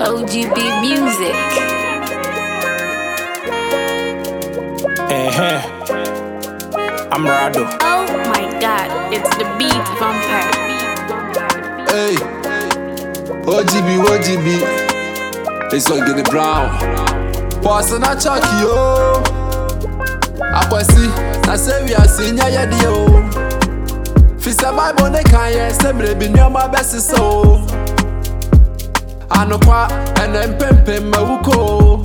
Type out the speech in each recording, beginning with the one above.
OGB Music. Eh, I'm Rado. Oh my god, it's the beat vampire. Hey, OGB, OGB. It's all get brown. Boss na chucky yo. Akwasi, na say we are senior ya dio. Fisa Bible ne kan ye, say me bi nyoma besi so. Anokwa, ene mpempe mawuko.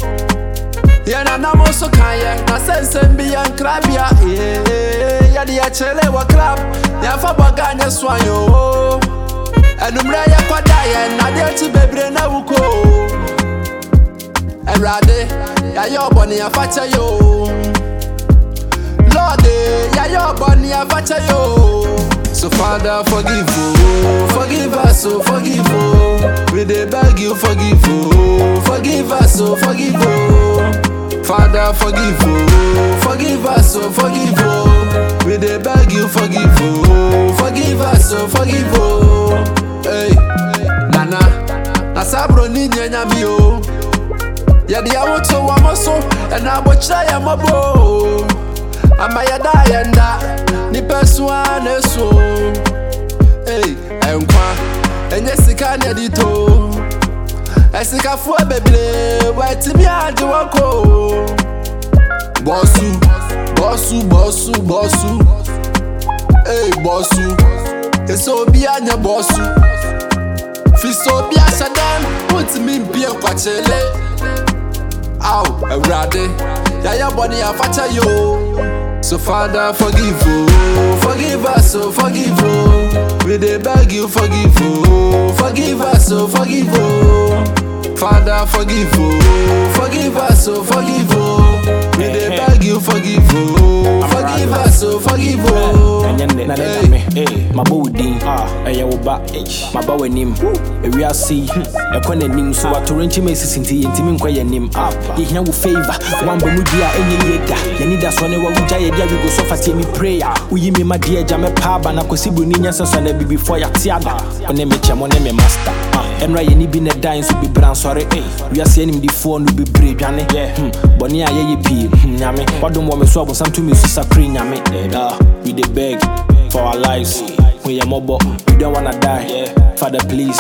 Yɛ nanam nso kan yɛ na sɛ nsɛm bi yɛ nkrabea ee, yɛde yɛkyerɛ wɔ krab yɛmfa bɔga nyɛ soa yɛ o ɛnummerɛ yɛkɔda yɛ nadeɛ akyi bebree na wuko. Awurade yɛayɛ ɔbɔne yɛfakyɛ yɛ o lɔde yɛayɛ ɔbɔne yɛfakyɛ yɛ o So Father forgive oh, forgive us oh, forgive oh. We dey beg you forgive oh, forgive us oh, forgive oh. Father forgive oh, forgive us oh, forgive oh. We dey beg you forgive oh, forgive us oh, forgive oh. Hey, Nana, na sabro ni nyanya mi o. Yɛde awoto wɔ mo so, ɛna abɔkyerɛ yɛ mmɔbɔ ama yɛda yɛnda nipa so a na eso ei ɛnkwa ɛnyɛ sika ne ɛde to. Ɛsikafoɔ bebree wɔatumi agye wɔn ko bɔsu bɔsu bɔsu bɔsu ei bɔsu ɛsɛ obi anyɛ bɔsu fisɛ obi ahyɛ dɛm wontumi mpie nkwakyele Aw, Awurade, yɛayɛ bɔne yɛafakyɛ yo. So Father, forgive oh, forgive us oh, forgive oh. We dey beg you forgive oh, forgive us oh, forgive oh. Father, forgive oh, forgive us oh, forgive oh. We dey beg you forgive oh, forgive us oh, forgive oh. Ɛnyɛ nnɛ na Hey. deda me mabɔ wo ɛyɛ ba maba w'anim ewiase ɛkɔ n'anim so watoro nkyima asisi nti yɛntumi nkɔ yɛnim yɛhia wo favor wamba mu di a ɛnyɛ yie da yɛni da soɔ ne wawogya yɛde awigo so fa tie me prayer. Woyi mi ma deɛ agya mɛpa aba na kɔsi buroni nyɛ sɛ sɔ na bibifoɔ yɛate ada wo ne me kyɛ mo ne me master ɛnora yɛni bi ne dan so bibra nsɔre wiase animdifoɔ no bebree dwane Hmm, bɔne a yɛyɛ pii hmm, nyame. Wadom wɔ me so abonsam tumi so sakre nyame. Ah, we the beg for our lives. When you're mobile we don't wanna die. Father please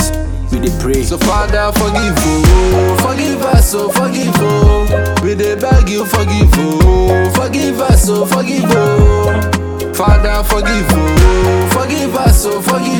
we dey pray. So Father, forgive oh, forgive us oh, forgive oh. We dey beg you forgive oh, forgive us oh, forgive oh. Father, forgive oh, forgive us oh, forgive